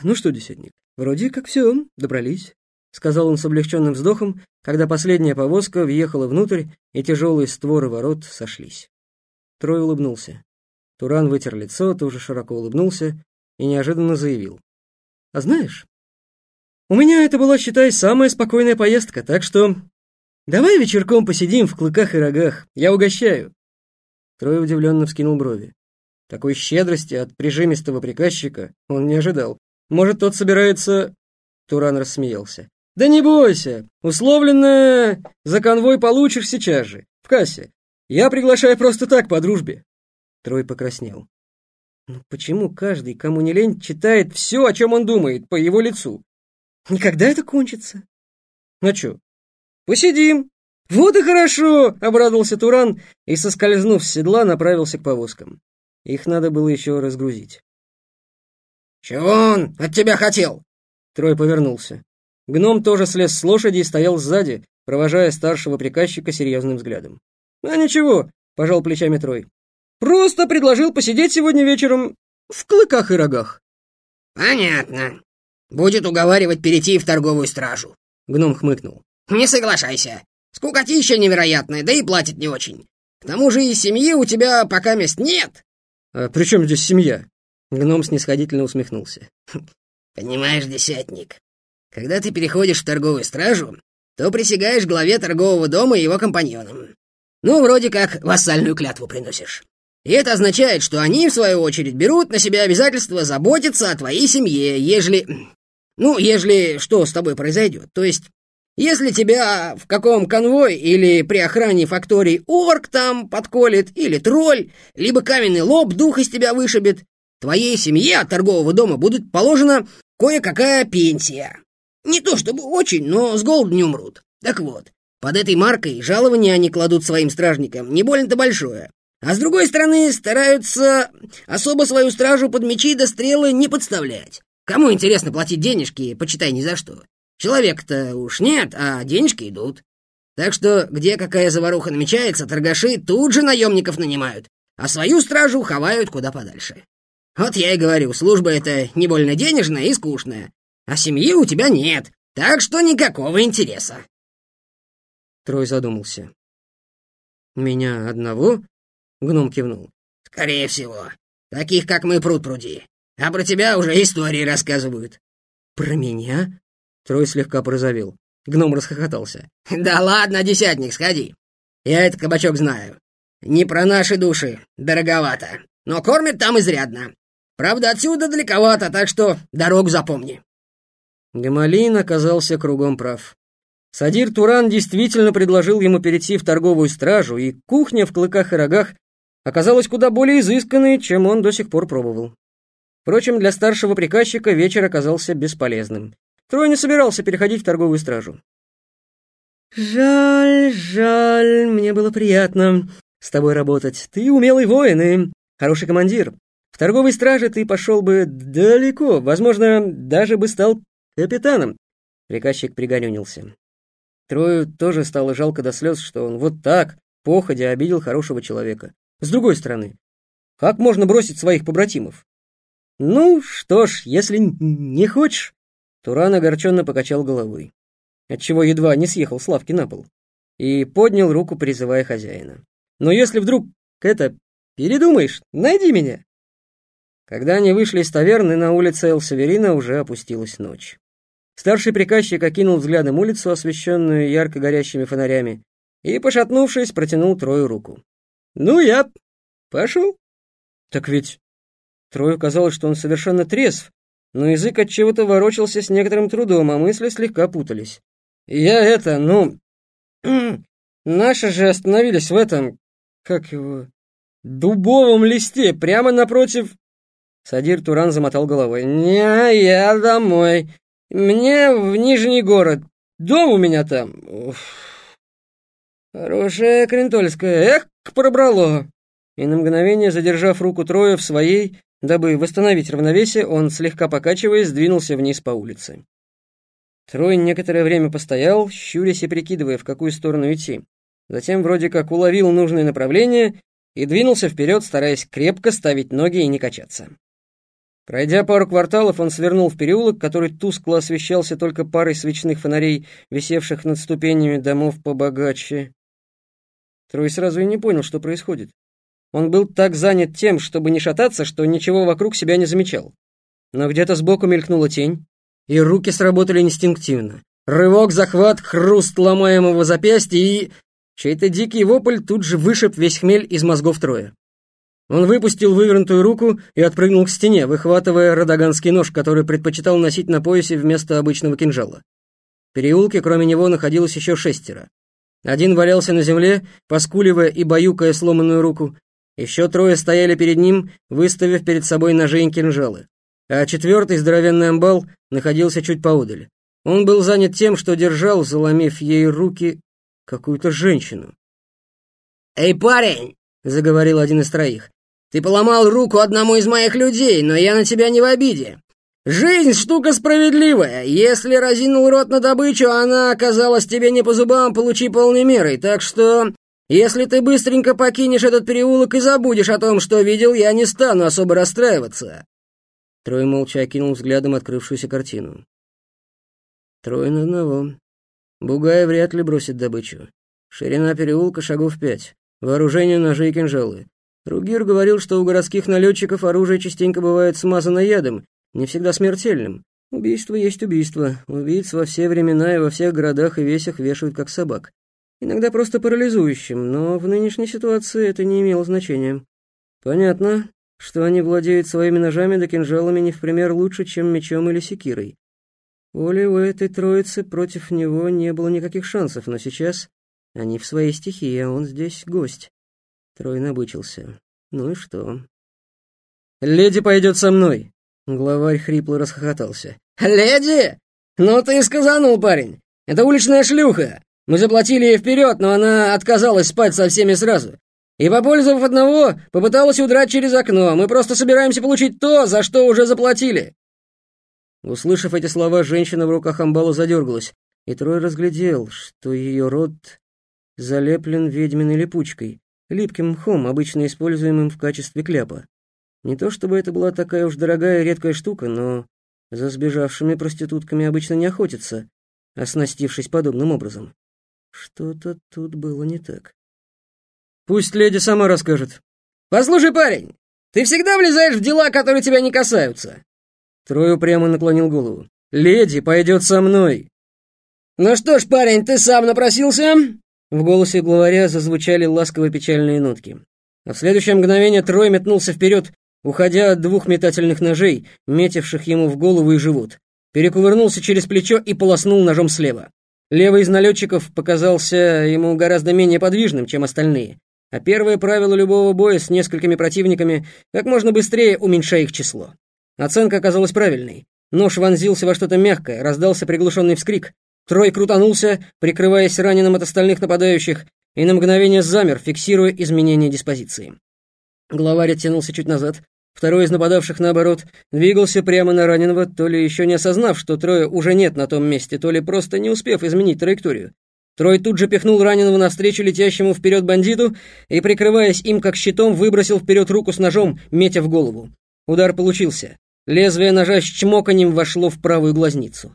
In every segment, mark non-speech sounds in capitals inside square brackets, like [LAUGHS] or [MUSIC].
Ну что, десятник, вроде как все, добрались, сказал он с облегченным вздохом, когда последняя повозка въехала внутрь, и тяжелые створы ворот сошлись. Трой улыбнулся. Туран вытер лицо, тоже широко улыбнулся и неожиданно заявил. «А знаешь, у меня это была, считай, самая спокойная поездка, так что давай вечерком посидим в клыках и рогах, я угощаю». Трой удивленно вскинул брови. Такой щедрости от прижимистого приказчика он не ожидал. Может, тот собирается...» Туран рассмеялся. «Да не бойся, условленное за конвой получишь сейчас же, в кассе. Я приглашаю просто так, по дружбе». Трой покраснел. «Ну почему каждый, кому не лень, читает все, о чем он думает, по его лицу? Никогда это кончится?» «Ну чё, посидим?» «Вот и хорошо!» — обрадовался Туран и, соскользнув с седла, направился к повозкам. Их надо было еще разгрузить. «Чего он от тебя хотел?» Трой повернулся. Гном тоже слез с лошади и стоял сзади, провожая старшего приказчика серьезным взглядом. «А ничего», — пожал плечами Трой. «Просто предложил посидеть сегодня вечером в клыках и рогах». «Понятно. Будет уговаривать перейти в торговую стражу». Гном хмыкнул. «Не соглашайся. Скукотища невероятная, да и платит не очень. К тому же и семьи у тебя пока мест нет». «А при чем здесь семья?» Гном снисходительно усмехнулся. [LAUGHS] «Понимаешь, десятник, когда ты переходишь в торговую стражу, то присягаешь главе торгового дома и его компаньонам. Ну, вроде как вассальную клятву приносишь. И это означает, что они, в свою очередь, берут на себя обязательство заботиться о твоей семье, ежели... [CLEARS THROAT] Ну, ежели что с тобой произойдет. То есть, если тебя в каком конвой или при охране факторий орк там подколет, или тролль, либо каменный лоб дух из тебя вышибет, твоей семье от торгового дома будет положена кое-какая пенсия. Не то чтобы очень, но с голоду не умрут. Так вот, под этой маркой жалования они кладут своим стражникам не больно-то большое. А с другой стороны, стараются особо свою стражу под мечи до стрелы не подставлять. Кому интересно платить денежки, почитай ни за что. Человек-то уж нет, а денежки идут. Так что, где какая заваруха намечается, торгаши тут же наемников нанимают, а свою стражу ховают куда подальше. Вот я и говорю, служба эта не больно денежная и скучная, а семьи у тебя нет, так что никакого интереса. Трой задумался. «Меня одного?» — гном кивнул. «Скорее всего. Таких, как мы, пруд пруди. А про тебя уже истории рассказывают». «Про меня?» Трой слегка порозовел. Гном расхохотался. «Да ладно, десятник, сходи. Я этот кабачок знаю. Не про наши души, дороговато. Но кормят там изрядно. Правда, отсюда далековато, так что дорогу запомни». Гамалин оказался кругом прав. Садир Туран действительно предложил ему перейти в торговую стражу, и кухня в клыках и рогах оказалась куда более изысканной, чем он до сих пор пробовал. Впрочем, для старшего приказчика вечер оказался бесполезным. Трой не собирался переходить в торговую стражу. «Жаль, жаль, мне было приятно с тобой работать. Ты умелый воин и хороший командир. В торговой страже ты пошел бы далеко, возможно, даже бы стал капитаном». Приказчик пригорюнился. Трою тоже стало жалко до слез, что он вот так, походя, обидел хорошего человека. С другой стороны, как можно бросить своих побратимов? Ну, что ж, если не хочешь, Туран огорченно покачал головой, отчего едва не съехал с лавки на пол, и поднял руку, призывая хозяина. «Но если вдруг это передумаешь, найди меня!» Когда они вышли из таверны, на улице Эл-Северина уже опустилась ночь. Старший приказчик окинул взглядом улицу, освещенную ярко горящими фонарями, и, пошатнувшись, протянул Трою руку. «Ну, я пошел». «Так ведь...» Трою казалось, что он совершенно трезв, но язык от чего-то ворочался с некоторым трудом, а мысли слегка путались. Я это, ну... [CLEARS THROAT] Наши же остановились в этом... Как его... Дубовом листе, прямо напротив... Садир Туран замотал головой. «Не, я домой. Мне в Нижний город. Дом у меня там. Уф. Хорошая крентольская. Эх, пробрало!» И на мгновение, задержав руку Троя в своей, Дабы восстановить равновесие, он, слегка покачиваясь, сдвинулся вниз по улице. Трой некоторое время постоял, щурясь и прикидывая, в какую сторону идти. Затем вроде как уловил нужное направление и двинулся вперед, стараясь крепко ставить ноги и не качаться. Пройдя пару кварталов, он свернул в переулок, который тускло освещался только парой свечных фонарей, висевших над ступенями домов побогаче. Трой сразу и не понял, что происходит. Он был так занят тем, чтобы не шататься, что ничего вокруг себя не замечал. Но где-то сбоку мелькнула тень, и руки сработали инстинктивно. Рывок, захват, хруст ломаемого запястья и... Чей-то дикий вопль тут же вышиб весь хмель из мозгов Троя. Он выпустил вывернутую руку и отпрыгнул к стене, выхватывая родоганский нож, который предпочитал носить на поясе вместо обычного кинжала. В переулке, кроме него, находилось еще шестеро. Один валялся на земле, поскуливая и баюкая сломанную руку. Еще трое стояли перед ним, выставив перед собой ножи и кинжалы. А четвертый, здоровенный амбал, находился чуть поодаль. Он был занят тем, что держал, заломив ей руки, какую-то женщину. «Эй, парень!» — заговорил один из троих. «Ты поломал руку одному из моих людей, но я на тебя не в обиде. Жизнь — штука справедливая. Если разинул рот на добычу, она оказалась тебе не по зубам, получи полной мерой. Так что, если ты быстренько покинешь этот переулок и забудешь о том, что видел, я не стану особо расстраиваться». Трой молча окинул взглядом открывшуюся картину. Трое на одного. Бугай вряд ли бросит добычу. Ширина переулка шагов пять. Вооружение ножи и кинжалы. Ругир говорил, что у городских налетчиков оружие частенько бывает смазано ядом, не всегда смертельным. Убийство есть убийство. Убийц во все времена и во всех городах и весях вешают как собак. Иногда просто парализующим, но в нынешней ситуации это не имело значения. Понятно, что они владеют своими ножами да кинжалами не в пример лучше, чем мечом или секирой. Оли у этой троицы против него не было никаких шансов, но сейчас они в своей стихии, а он здесь гость. Трой набычился. Ну и что? «Леди пойдет со мной!» Главарь хрипло расхохотался. «Леди? Ну ты сказанул, парень. Это уличная шлюха. Мы заплатили ей вперед, но она отказалась спать со всеми сразу. И, попользовав одного, попыталась удрать через окно. Мы просто собираемся получить то, за что уже заплатили. Услышав эти слова, женщина в руках амбала задергалась, и Трой разглядел, что ее рот залеплен ведьминой липучкой, липким мхом, обычно используемым в качестве кляпа. Не то чтобы это была такая уж дорогая редкая штука, но за сбежавшими проститутками обычно не охотятся, оснастившись подобным образом. Что-то тут было не так. Пусть леди сама расскажет. «Послушай, парень, ты всегда влезаешь в дела, которые тебя не касаются. Трой упрямо наклонил голову. «Леди пойдет со мной!» «Ну что ж, парень, ты сам напросился?» В голосе главаря зазвучали ласково-печальные нотки. А в следующее мгновение Трой метнулся вперед, уходя от двух метательных ножей, метивших ему в голову и живот. Перекувырнулся через плечо и полоснул ножом слева. Левый из налетчиков показался ему гораздо менее подвижным, чем остальные. А первое правило любого боя с несколькими противниками — как можно быстрее уменьшай их число. Оценка оказалась правильной. Нож вонзился во что-то мягкое, раздался приглушенный вскрик. Трой крутанулся, прикрываясь раненым от остальных нападающих, и на мгновение замер, фиксируя изменение диспозиции. Главарь оттянулся чуть назад. Второй из нападавших, наоборот, двигался прямо на раненого, то ли еще не осознав, что Троя уже нет на том месте, то ли просто не успев изменить траекторию. Трой тут же пихнул раненого навстречу летящему вперед бандиту и, прикрываясь им как щитом, выбросил вперед руку с ножом, метя в голову. Удар получился. Лезвие ножа с чмоканьем вошло в правую глазницу.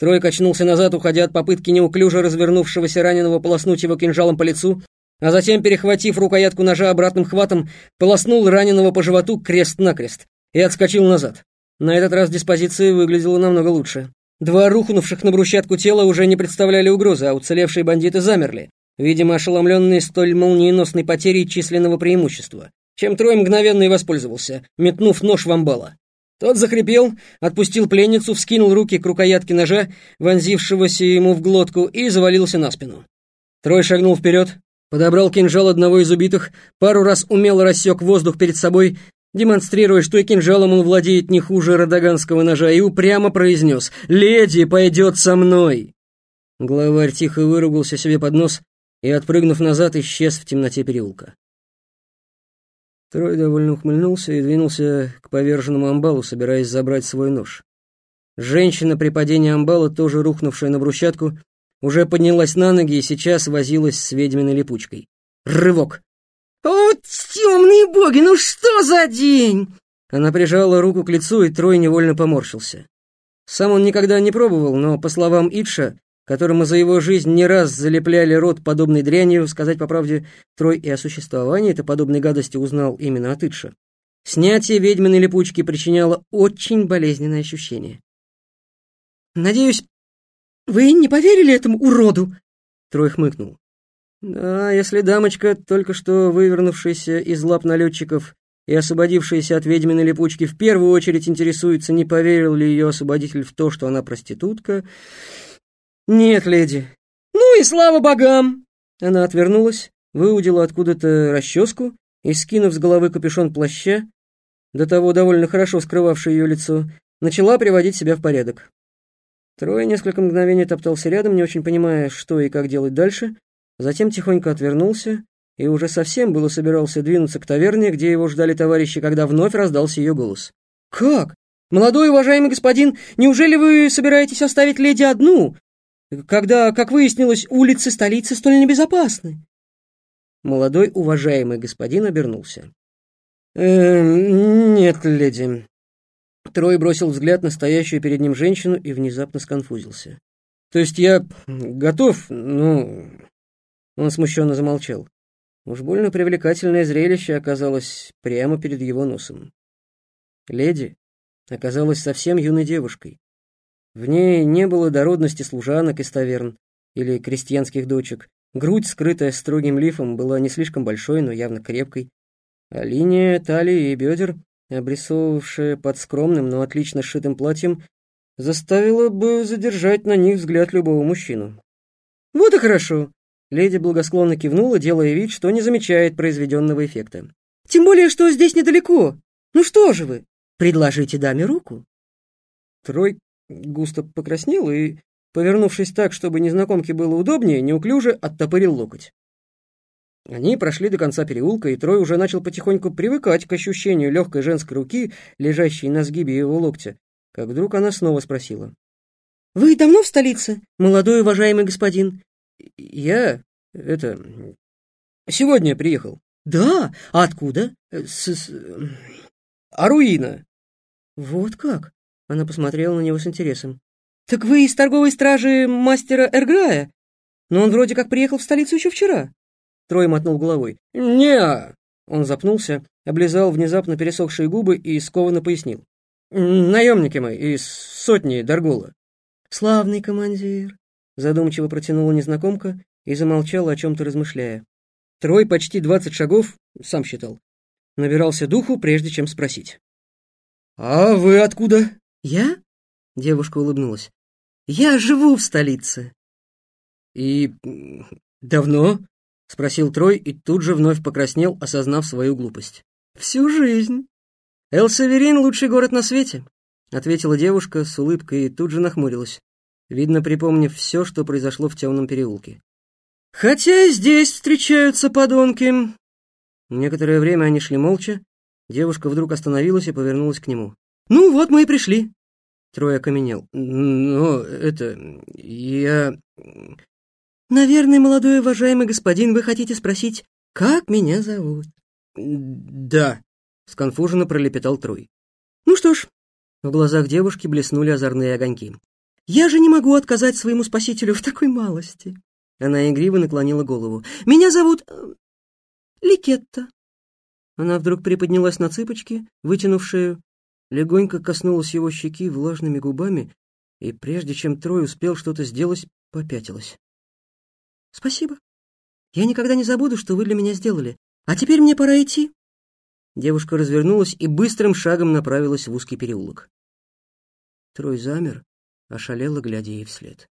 Трой качнулся назад, уходя от попытки неуклюже развернувшегося раненого полоснуть его кинжалом по лицу, а затем, перехватив рукоятку ножа обратным хватом, полоснул раненого по животу крест-накрест и отскочил назад. На этот раз диспозиция выглядела намного лучше. Два рухнувших на брусчатку тела уже не представляли угрозы, а уцелевшие бандиты замерли, видимо, ошеломленные столь молниеносной потерей численного преимущества, чем Трой мгновенно и воспользовался, метнув нож в амбала. Тот захрипел, отпустил пленницу, вскинул руки к рукоятке ножа, вонзившегося ему в глотку, и завалился на спину. Трой шагнул вперед, подобрал кинжал одного из убитых, пару раз умело рассек воздух перед собой, демонстрируя, что и кинжалом он владеет не хуже родоганского ножа, и упрямо произнес «Леди пойдет со мной!». Главарь тихо выругался себе под нос и, отпрыгнув назад, исчез в темноте переулка. Трой довольно ухмыльнулся и двинулся к поверженному амбалу, собираясь забрать свой нож. Женщина при падении амбала, тоже рухнувшая на брусчатку, уже поднялась на ноги и сейчас возилась с ведьминой липучкой. Рывок! «О, темные боги, ну что за день!» Она прижала руку к лицу, и Трой невольно поморщился. Сам он никогда не пробовал, но, по словам Итша, которому за его жизнь не раз залепляли рот подобной дрянью, сказать по правде, Трой и о существовании этой подобной гадости узнал именно от Итша. Снятие ведьминой липучки причиняло очень болезненное ощущение. «Надеюсь, вы не поверили этому уроду?» Трой хмыкнул. «Да, если дамочка, только что вывернувшаяся из лап налетчиков и освободившаяся от ведьминой липучки, в первую очередь интересуется, не поверил ли ее освободитель в то, что она проститутка...» «Нет, леди». «Ну и слава богам!» Она отвернулась, выудила откуда-то расческу и, скинув с головы капюшон плаща, до того довольно хорошо скрывавший ее лицо, начала приводить себя в порядок. Трое несколько мгновений топтался рядом, не очень понимая, что и как делать дальше, затем тихонько отвернулся и уже совсем было собирался двинуться к таверне, где его ждали товарищи, когда вновь раздался ее голос. «Как? Молодой уважаемый господин, неужели вы собираетесь оставить леди одну, когда, как выяснилось, улицы столицы столь небезопасны?» Молодой уважаемый господин обернулся. «Э, «Нет, леди». Трой бросил взгляд на стоящую перед ним женщину и внезапно сконфузился. «То есть я готов, ну...» Он смущенно замолчал. Уж больно привлекательное зрелище оказалось прямо перед его носом. Леди оказалась совсем юной девушкой. В ней не было дородности служанок из таверн или крестьянских дочек, Грудь, скрытая строгим лифом, была не слишком большой, но явно крепкой, а линия талии и бедер, обрисовывавшая под скромным, но отлично сшитым платьем, заставила бы задержать на них взгляд любого мужчину. «Вот и хорошо!» Леди благосклонно кивнула, делая вид, что не замечает произведенного эффекта. «Тем более, что здесь недалеко. Ну что же вы, предложите даме руку?» Трой густо покраснел и Повернувшись так, чтобы незнакомке было удобнее, неуклюже оттопырил локоть. Они прошли до конца переулка, и Трой уже начал потихоньку привыкать к ощущению легкой женской руки, лежащей на сгибе его локтя, как вдруг она снова спросила. «Вы давно в столице, молодой уважаемый господин?» «Я... это... сегодня приехал». «Да? А откуда?» «С... с... Аруина». «Вот как?» Она посмотрела на него с интересом. «Так вы из торговой стражи мастера Эрграя? Но он вроде как приехал в столицу еще вчера». Трой мотнул головой. не Он запнулся, облизал внезапно пересохшие губы и скованно пояснил. «Наемники мы из сотни Даргула». «Славный командир», — задумчиво протянула незнакомка и замолчала, о чем-то размышляя. Трой почти двадцать шагов, сам считал, набирался духу, прежде чем спросить. «А вы откуда?» «Я?» — девушка улыбнулась. Я живу в столице». «И давно?» — спросил Трой и тут же вновь покраснел, осознав свою глупость. «Всю жизнь. Эл-Саверин — лучший город на свете», — ответила девушка с улыбкой и тут же нахмурилась, видно, припомнив все, что произошло в темном переулке. «Хотя и здесь встречаются подонки». Некоторое время они шли молча. Девушка вдруг остановилась и повернулась к нему. «Ну вот мы и пришли. Трой окаменел. «Но это... я...» «Наверное, молодой уважаемый господин, вы хотите спросить, как меня зовут?» «Да», — сконфуженно пролепетал Трой. «Ну что ж...» В глазах девушки блеснули озорные огоньки. «Я же не могу отказать своему спасителю в такой малости!» Она игриво наклонила голову. «Меня зовут... Э, Ликетта». Она вдруг приподнялась на цыпочки, вытянув шею, легонько коснулась его щеки влажными губами, и прежде чем Трой успел что-то сделать, попятилась. «Спасибо. Я никогда не забуду, что вы для меня сделали. А теперь мне пора идти». Девушка развернулась и быстрым шагом направилась в узкий переулок. Трой замер, ошалело, глядя ей вслед.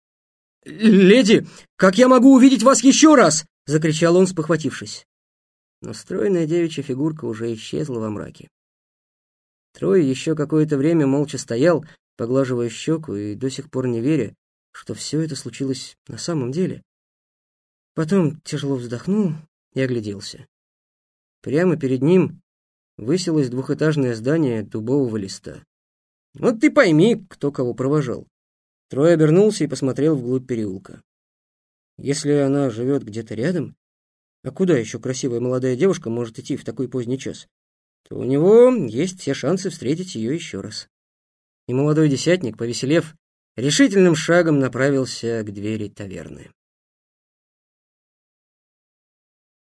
«Леди, как я могу увидеть вас еще раз?» — закричал он, спохватившись. Но стройная девичья фигурка уже исчезла во мраке. Трой еще какое-то время молча стоял, поглаживая щеку и до сих пор не веря, что все это случилось на самом деле. Потом тяжело вздохнул и огляделся. Прямо перед ним высилось двухэтажное здание дубового листа. Вот ты пойми, кто кого провожал. Трой обернулся и посмотрел вглубь переулка. Если она живет где-то рядом, а куда еще красивая молодая девушка может идти в такой поздний час, то у него есть все шансы встретить ее еще раз. И молодой десятник, повеселев, решительным шагом направился к двери таверны.